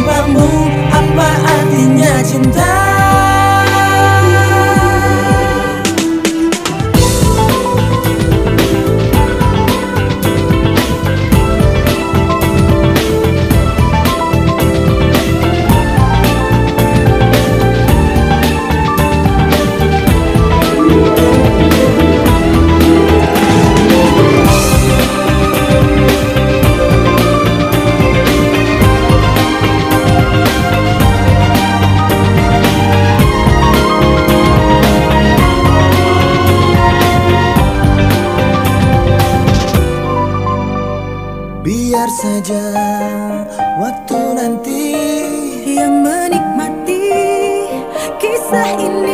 tanpamu apa artinya cinta biar saja waktu nanti yang menikmati kisah ini.